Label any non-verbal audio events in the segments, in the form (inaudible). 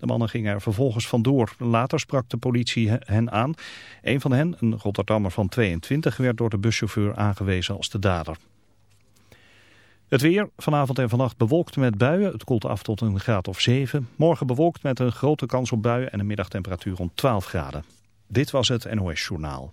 De mannen gingen er vervolgens vandoor. Later sprak de politie hen aan. Een van hen, een Rotterdammer van 22, werd door de buschauffeur aangewezen als de dader. Het weer, vanavond en vannacht bewolkt met buien. Het koelt af tot een graad of 7. Morgen bewolkt met een grote kans op buien en een middagtemperatuur rond 12 graden. Dit was het NOS Journaal.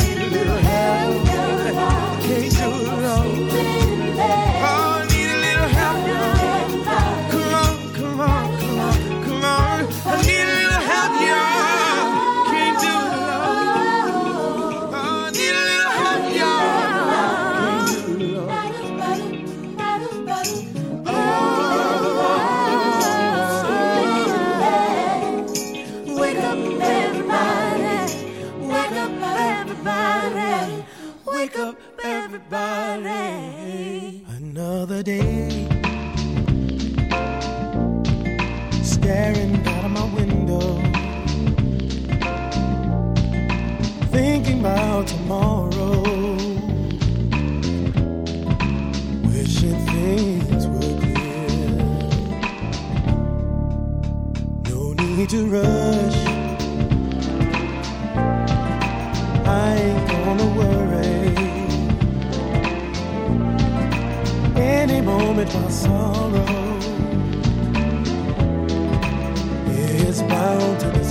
Tomorrow. Wishing things were clear. No need to rush. I ain't gonna worry. Any moment my sorrow is bound to disappear.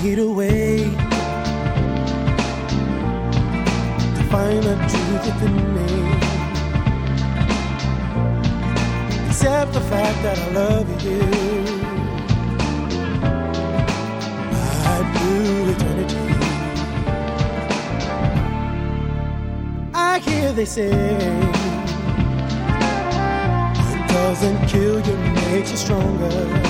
I need a way to find the truth within me. Except the fact that I love you. I'd do eternity. I hear they say it doesn't kill you, makes you stronger.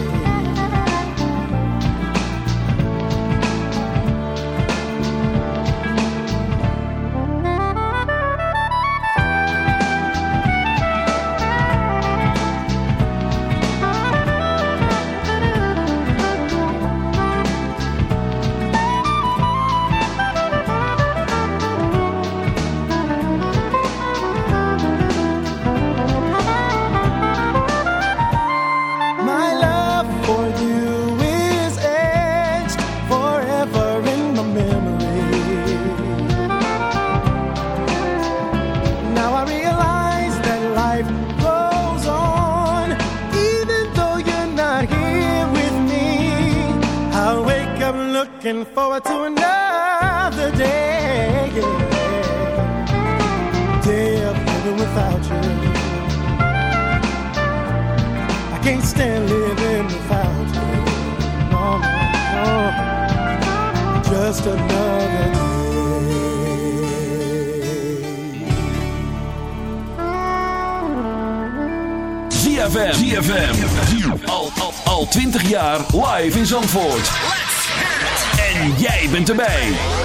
Erbij.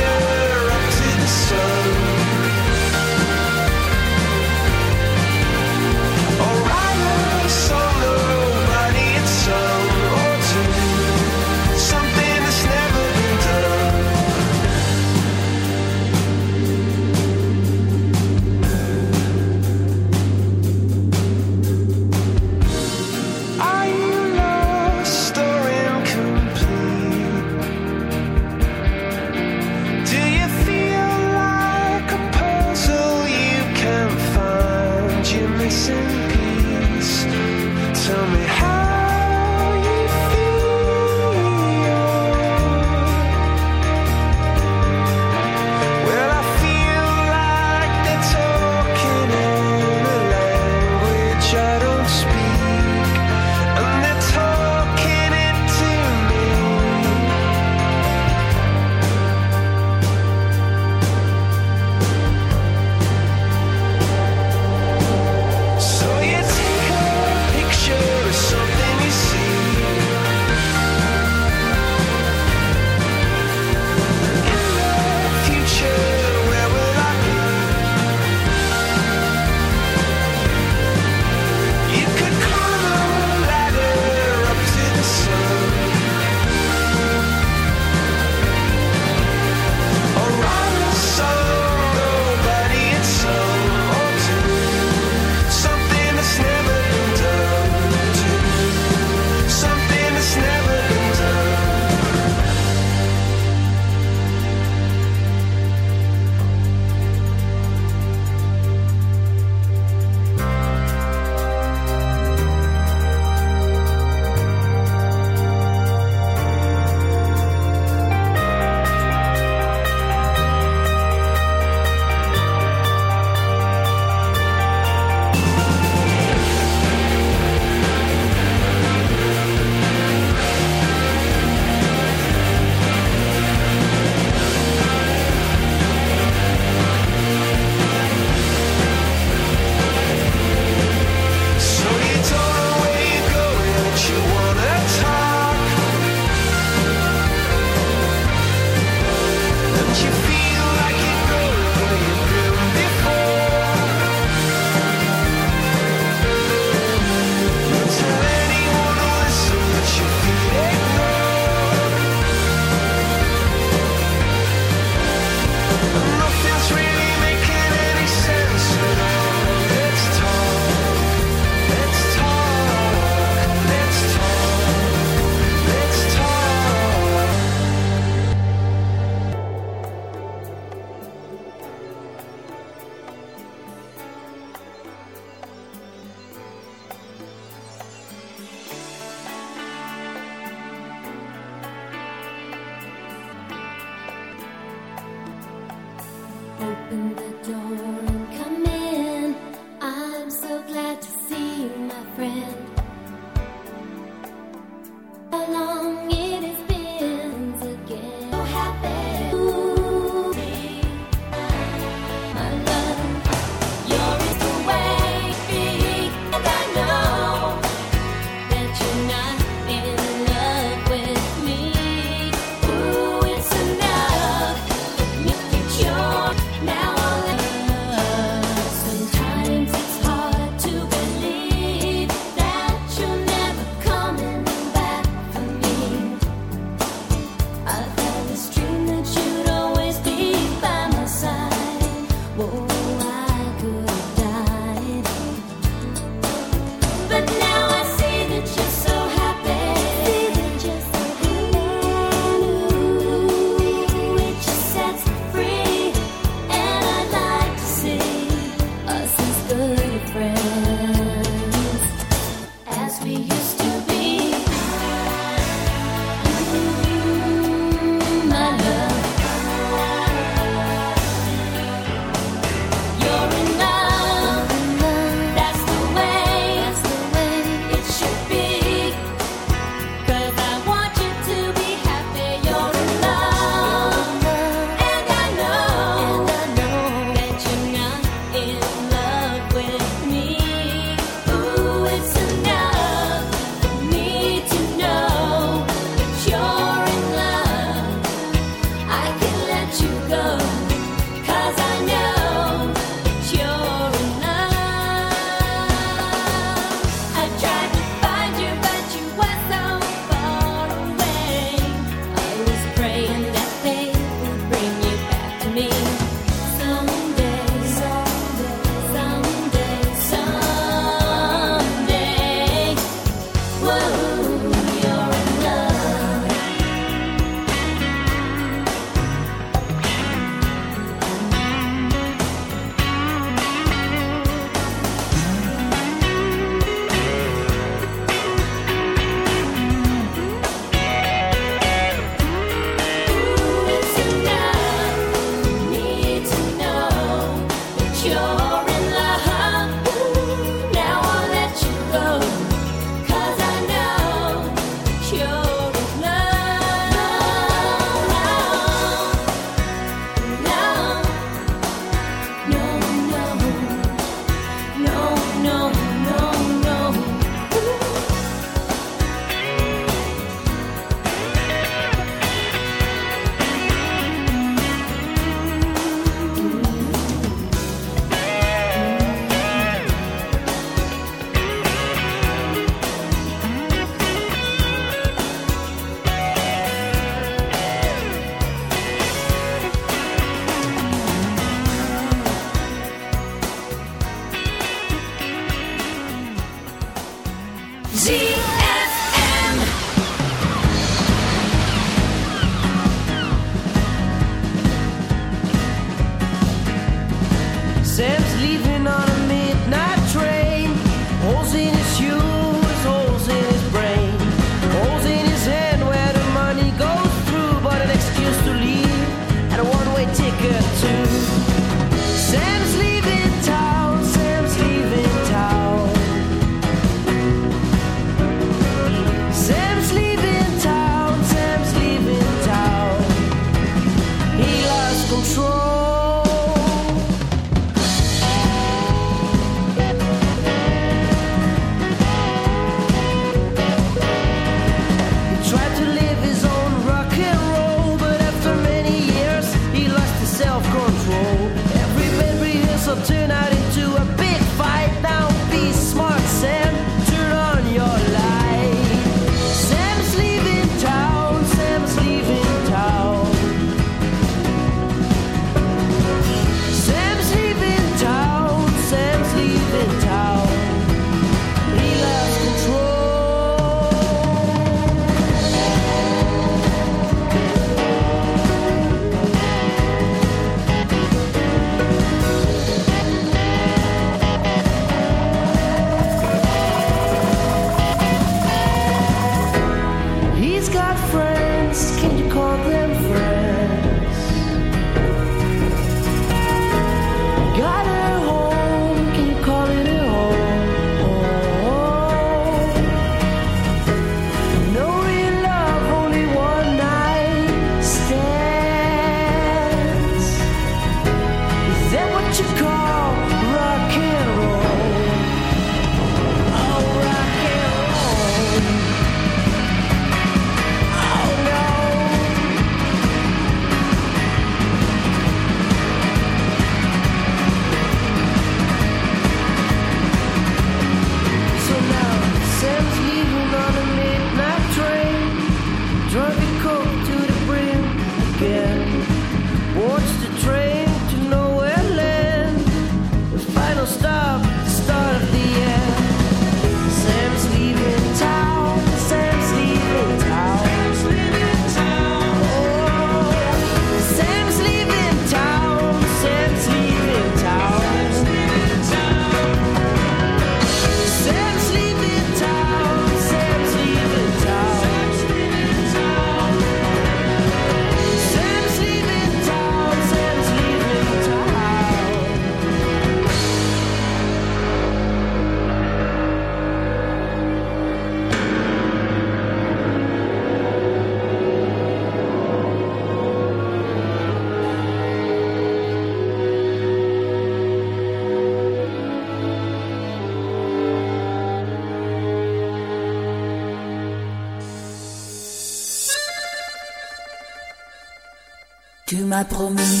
Promis.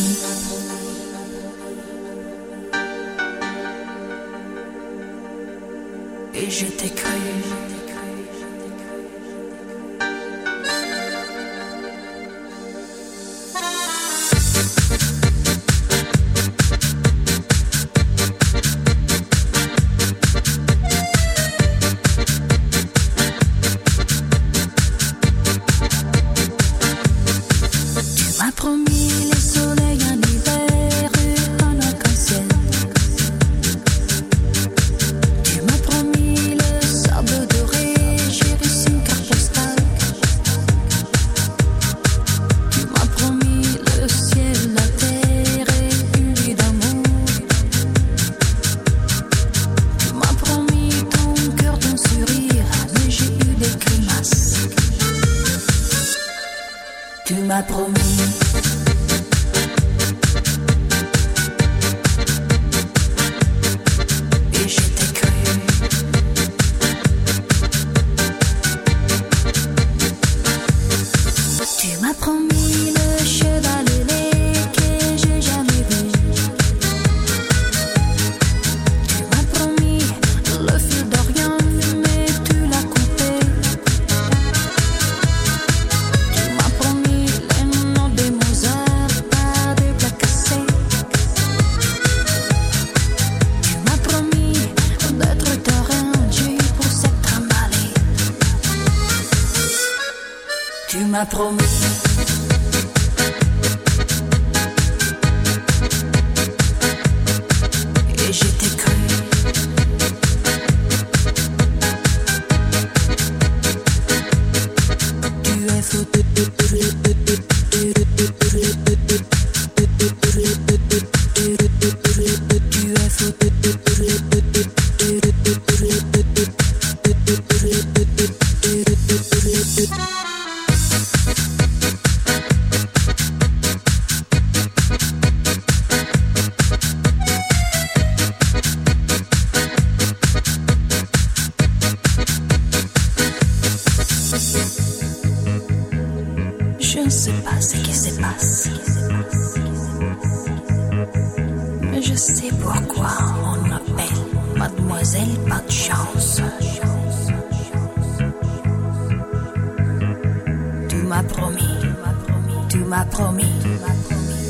promis,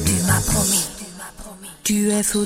tu m'as promis, tu es fou.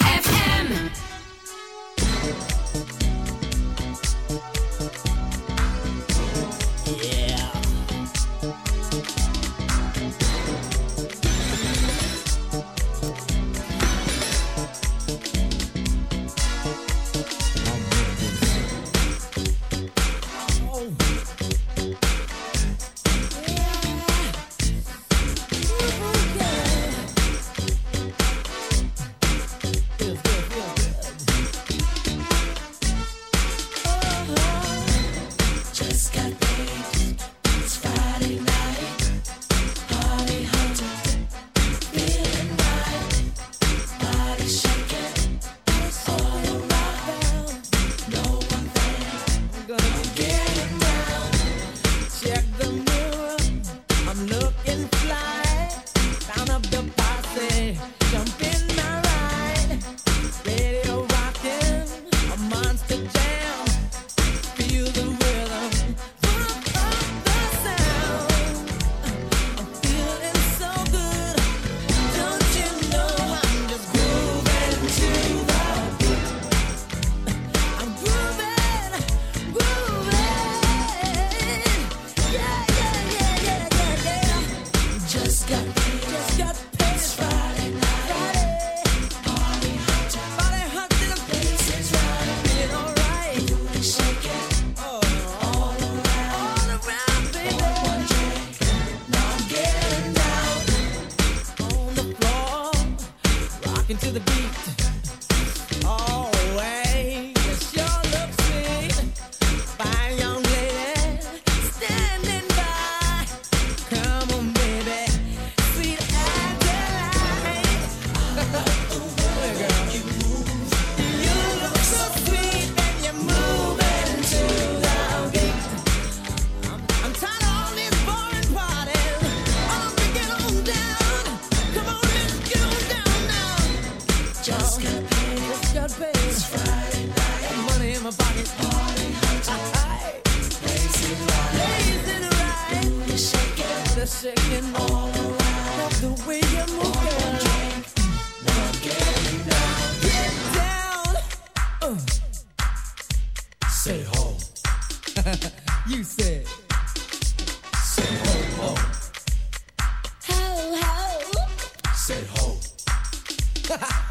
said ho. (laughs)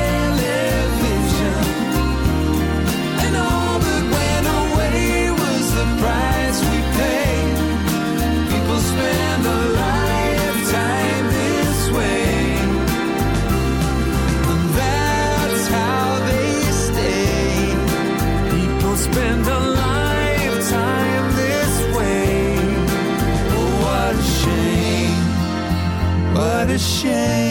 change.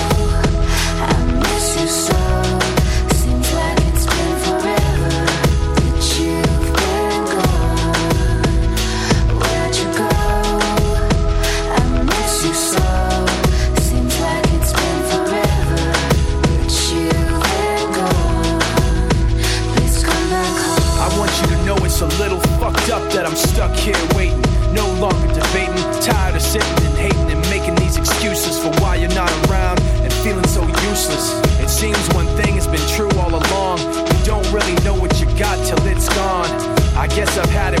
Miss you so. Guess I've had it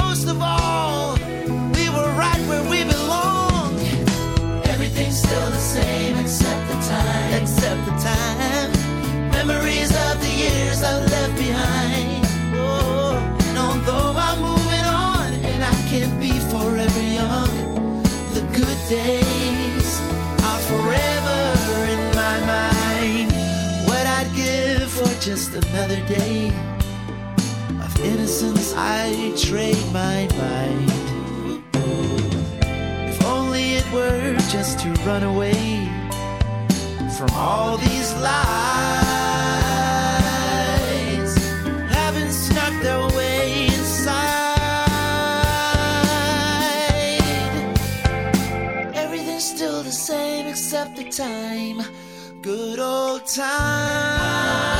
Most of all, we were right where we belong. Everything's still the same except the time. Except the time. Memories of the years I left behind. Oh, and although I'm moving on and I can't be forever young, the good days are forever in my mind. What I'd give for just another day innocence, I trade my mind. If only it were just to run away from all these lies, having snuck their way inside. Everything's still the same except the time, good old time.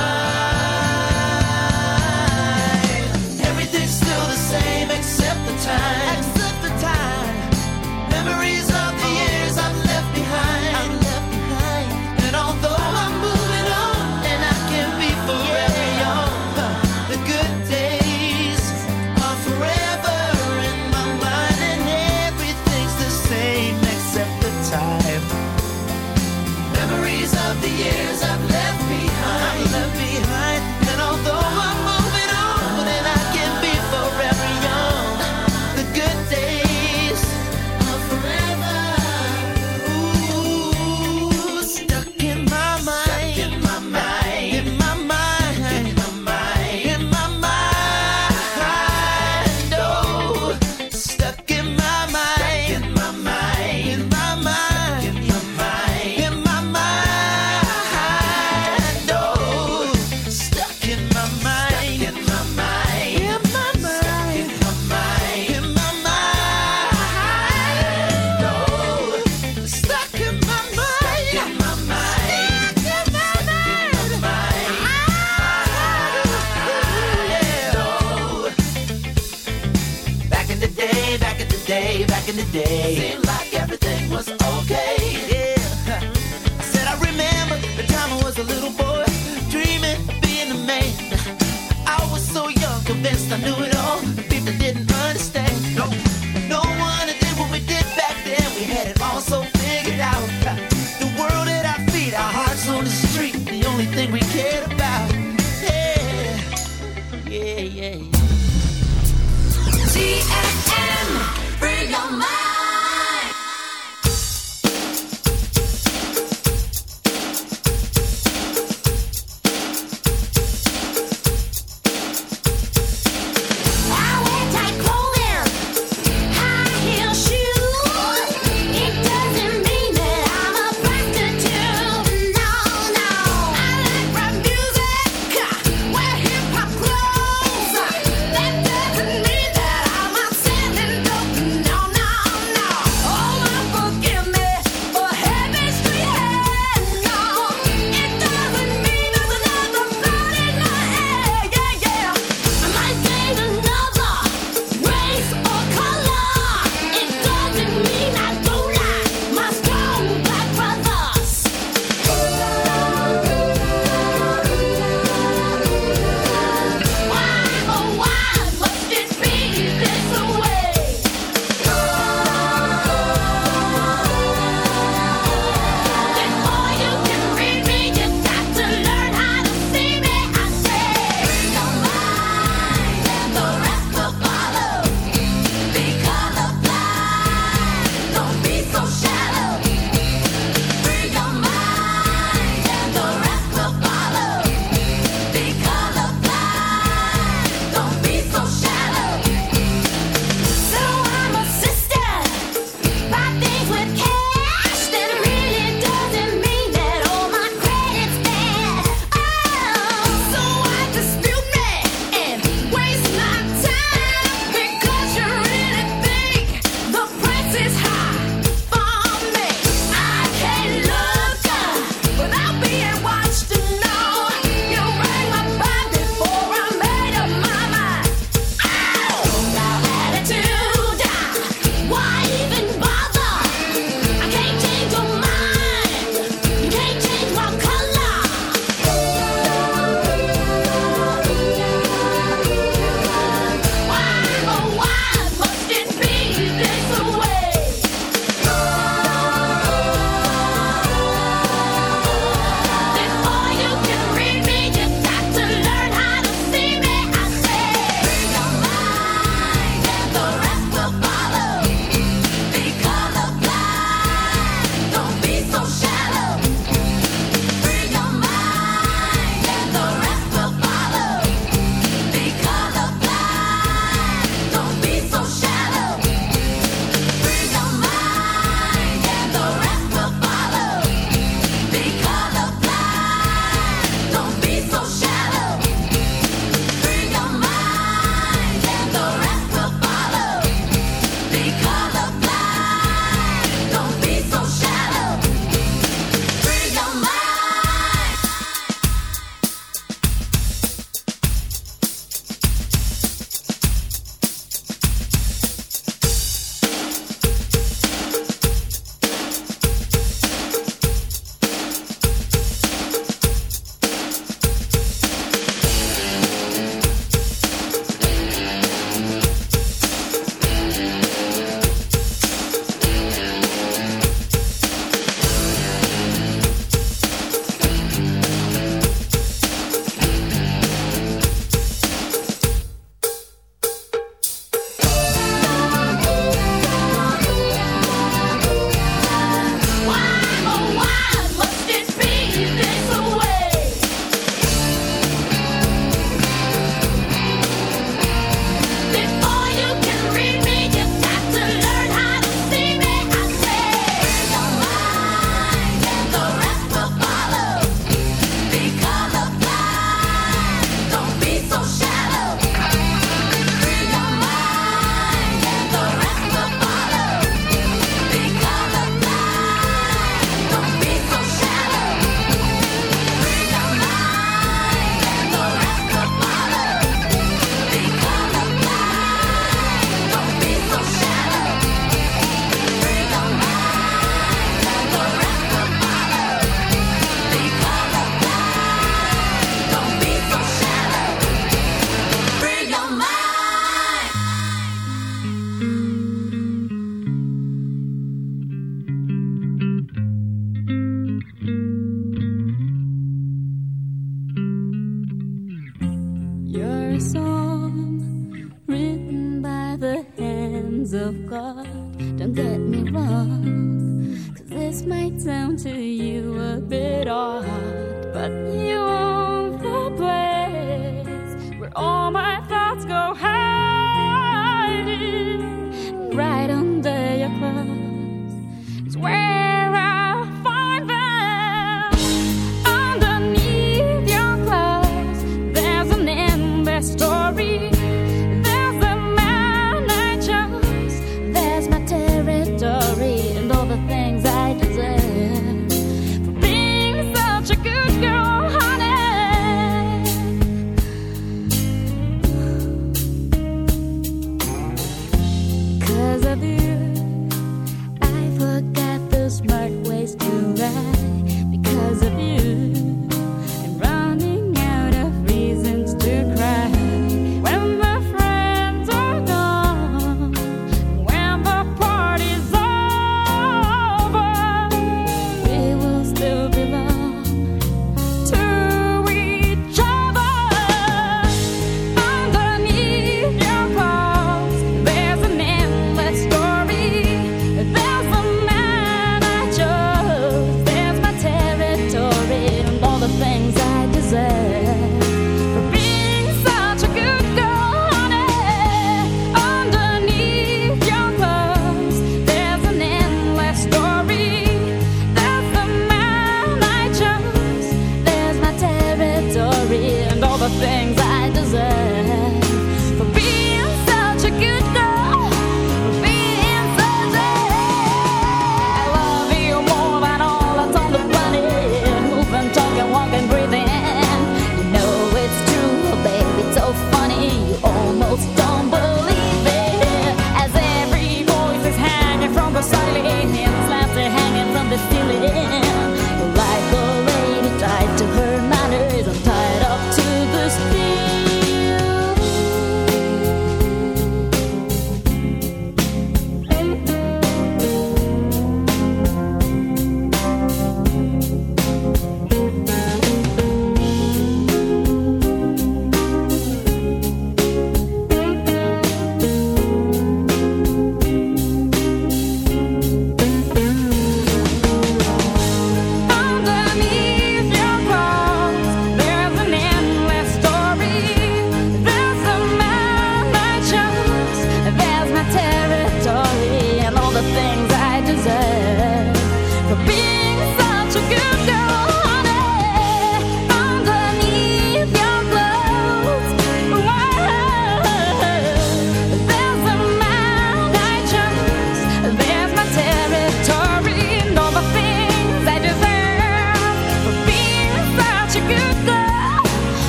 Same except the time. Except the time. Memories of the years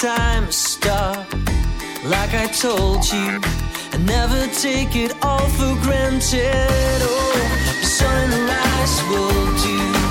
time stop. Like I told you, I never take it all for granted. Oh, sunrise will do.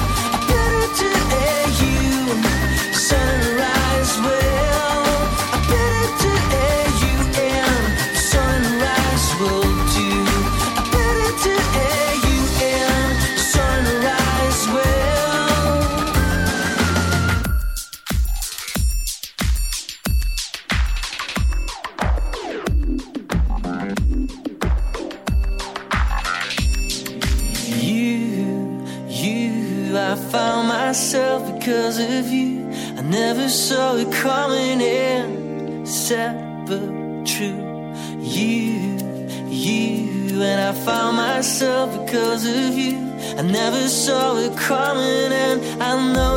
I never saw it coming, and I know.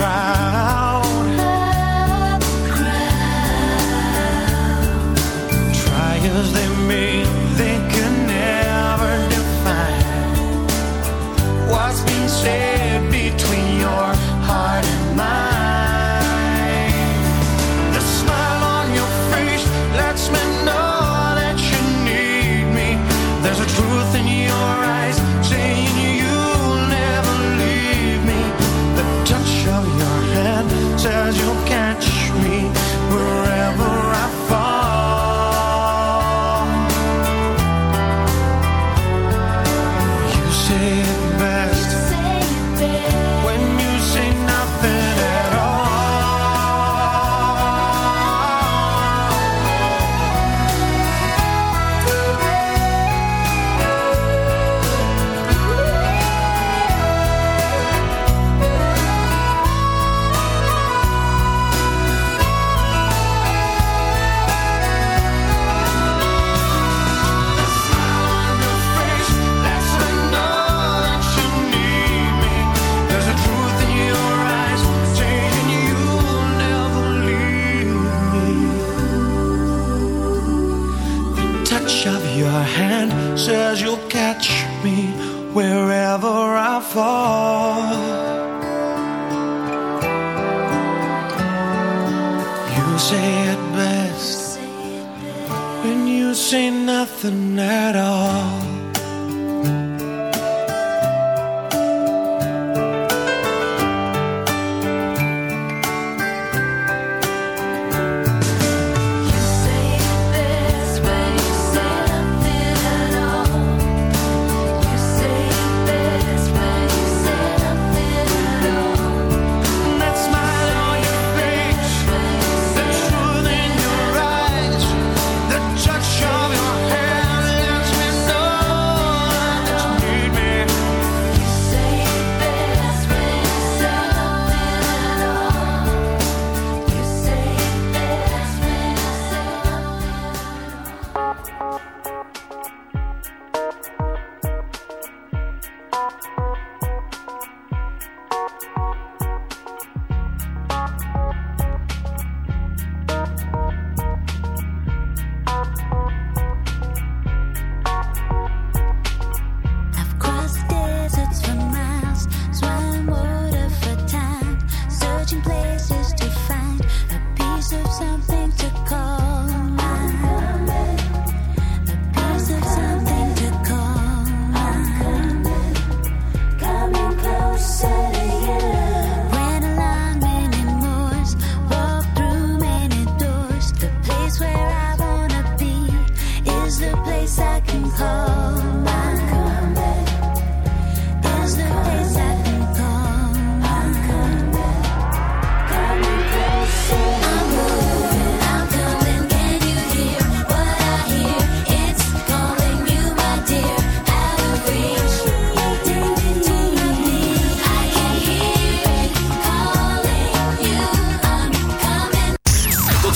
try.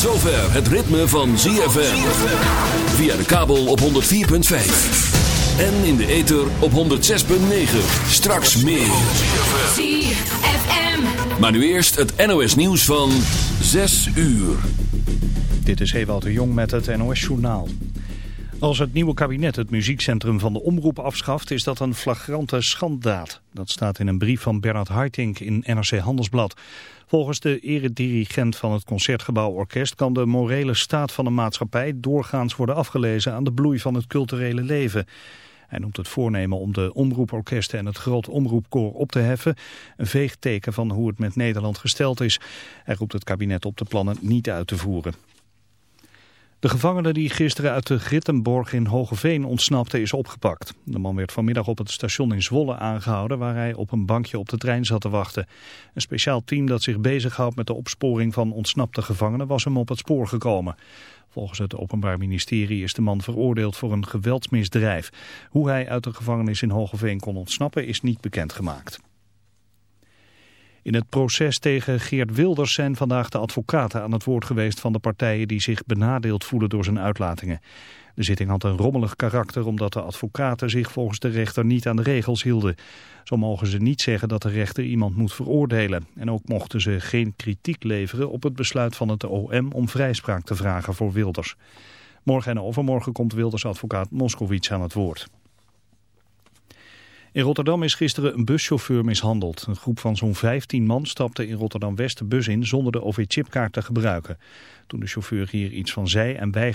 Zover het ritme van ZFM. Via de kabel op 104.5. En in de ether op 106.9. Straks meer. ZFM. Maar nu eerst het NOS nieuws van 6 uur. Dit is Ewout de Jong met het NOS-journaal. Als het nieuwe kabinet het muziekcentrum van de omroep afschaft... is dat een flagrante schanddaad. Dat staat in een brief van Bernard Haitink in NRC Handelsblad. Volgens de eredirigent van het Concertgebouworkest... kan de morele staat van de maatschappij doorgaans worden afgelezen... aan de bloei van het culturele leven. Hij noemt het voornemen om de omroeporkesten en het groot omroepkoor op te heffen... een veeg teken van hoe het met Nederland gesteld is. Hij roept het kabinet op de plannen niet uit te voeren. De gevangene die gisteren uit de Grittenborg in Hogeveen ontsnapte is opgepakt. De man werd vanmiddag op het station in Zwolle aangehouden waar hij op een bankje op de trein zat te wachten. Een speciaal team dat zich bezighoudt met de opsporing van ontsnapte gevangenen was hem op het spoor gekomen. Volgens het Openbaar Ministerie is de man veroordeeld voor een geweldsmisdrijf. Hoe hij uit de gevangenis in Hogeveen kon ontsnappen is niet bekendgemaakt. In het proces tegen Geert Wilders zijn vandaag de advocaten aan het woord geweest van de partijen die zich benadeeld voelen door zijn uitlatingen. De zitting had een rommelig karakter omdat de advocaten zich volgens de rechter niet aan de regels hielden. Zo mogen ze niet zeggen dat de rechter iemand moet veroordelen. En ook mochten ze geen kritiek leveren op het besluit van het OM om vrijspraak te vragen voor Wilders. Morgen en overmorgen komt Wilders advocaat Moskowitz aan het woord. In Rotterdam is gisteren een buschauffeur mishandeld. Een groep van zo'n 15 man stapte in Rotterdam-West de bus in zonder de OV-chipkaart te gebruiken. Toen de chauffeur hier iets van zei en weigerde